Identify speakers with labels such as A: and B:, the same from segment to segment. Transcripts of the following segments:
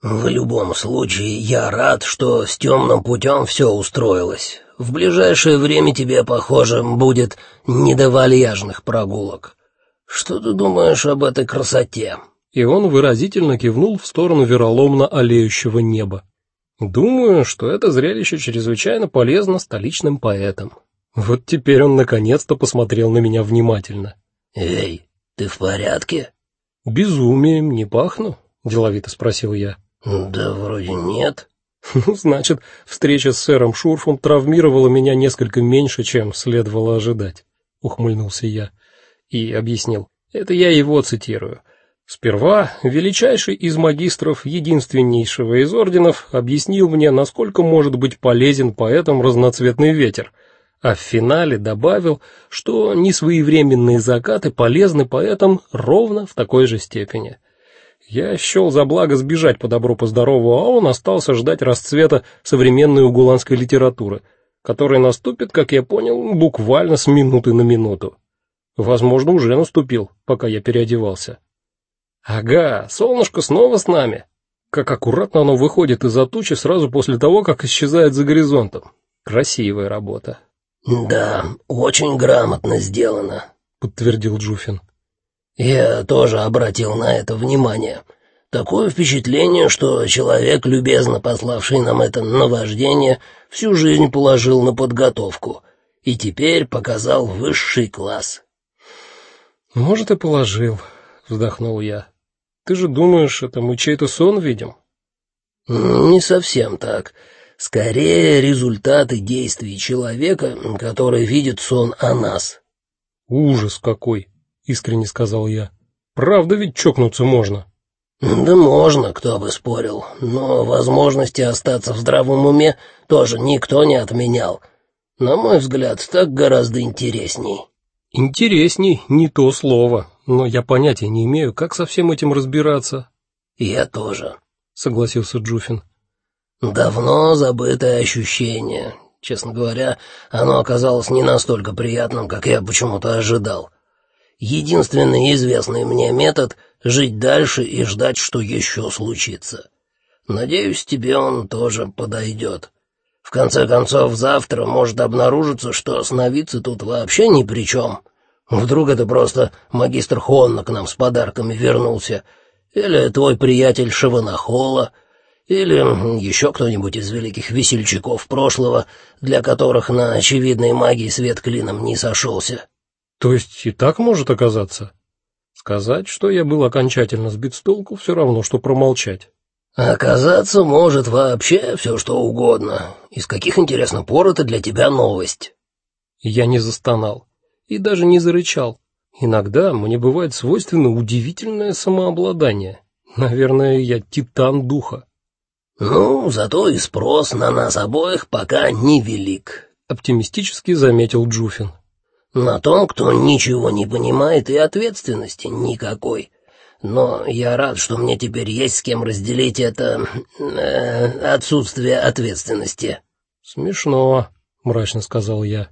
A: В любом случае, я рад, что с темным путем все устроилось. В ближайшее время тебе, похоже, будет не до вальяжных прогулок. Что ты думаешь об этой красоте?
B: И он выразительно кивнул в сторону вероломно алеющего неба. Думаю, что это зрелище чрезвычайно полезно столичным поэтам. Вот теперь он наконец-то посмотрел на меня внимательно.
A: Эй, ты в порядке?
B: Безумием не пахну? деловито спросил я.
A: Да вроде нет.
B: Ну, значит, встреча с сэром Шурфом травмировала меня несколько меньше, чем следовало ожидать, ухмыльнулся я и объяснил. Это я его цитирую. Сперва величайший из магистров единственнейшего из орденов объяснил мне, насколько может быть полезен поэтам разноцветный ветер, а в финале добавил, что несвоевременные закаты полезны поэтам ровно в такой же степени. Я счел за благо сбежать по добру по здорову, а он остался ждать расцвета современной угуланской литературы, который наступит, как я понял, буквально с минуты на минуту. Возможно, уже наступил, пока я переодевался. Ага, солнышко снова с нами. Как аккуратно оно выходит из-за тучи сразу после того, как исчезает за горизонтом. Красивая работа.
A: Да, очень грамотно сделано, подтвердил Джуфин. Я тоже обратил на это внимание. Такое впечатление, что человек, любезно пославший нам это наваждение, всю жизнь положил на подготовку и теперь показал высший класс.
B: Может, и положил, вздохнул я. Ты же думаешь, это мы чей-то сон видим?
A: Не совсем так. Скорее результаты действий человека, который видит сон о нас.
B: Ужас какой, искренне сказал я. Правда ведь чокнуться можно.
A: Да можно, кто бы спорил, но возможности остаться в здравом уме тоже никто не отменял. На мой взгляд, так гораздо интересней.
B: Интересней не то слово, но я понятия не имею, как со всем этим разбираться.
A: Я тоже,
B: согласился Джуфин.
A: Давно забытое ощущение. Честно говоря, оно оказалось не настолько приятным, как я почему-то ожидал. Единственный известный мне метод жить дальше и ждать, что еще случится. Надеюсь, тебе он тоже подойдет. В конце концов, завтра может обнаружиться, что сновидцы тут вообще ни при чем. Вдруг это просто магистр Хонна к нам с подарками вернулся, или твой приятель Шаванахола, или еще кто-нибудь из великих весельчаков прошлого, для которых на очевидной магии свет клином не сошелся.
B: То есть и так может оказаться. Сказать, что я был окончательно сбит с толку, все равно что промолчать.
A: Оказаться может вообще все что угодно. Из каких интересно пор это для тебя новость?
B: Я не застонал и даже не зарычал. Иногда мне бывает свойственно удивительное самообладание. Наверное, я титан духа.
A: Ну, зато и спрос на нас обоих пока невелик,
B: оптимистически заметил Джуфин.
A: На том, кто ничего не понимает, и ответственности никакой. Но я рад, что мне теперь есть с кем разделить это э, отсутствие ответственности.
B: Смешно, мрачно сказал я.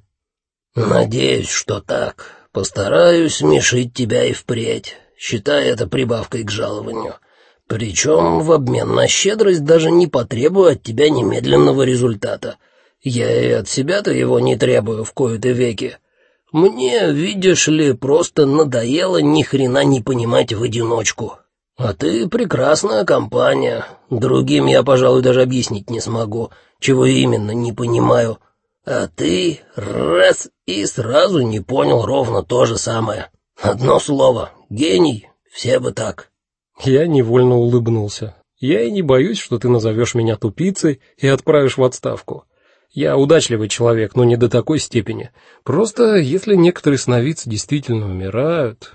A: Надеюсь, что так. Постараюсь смешить тебя и впредь, считая это прибавкой к жалованию. Причем в обмен на щедрость даже не потребую от тебя немедленного результата. Я и от себя-то его не требую в кои-то веки. Мне, видишь ли, просто надоело ни хрена не понимать в одиночку. А ты прекрасная компания. Другим я, пожалуй, даже объяснить не смогу, чего именно не понимаю. А ты раз и сразу не понял ровно то же самое. Одно слово гений, все бы так.
B: Я невольно улыбнулся. Я и не боюсь, что ты назовешь меня тупицей и отправишь в отставку. Я удачливый человек, но не до такой степени. Просто если некоторые сновидцы действительно умирают,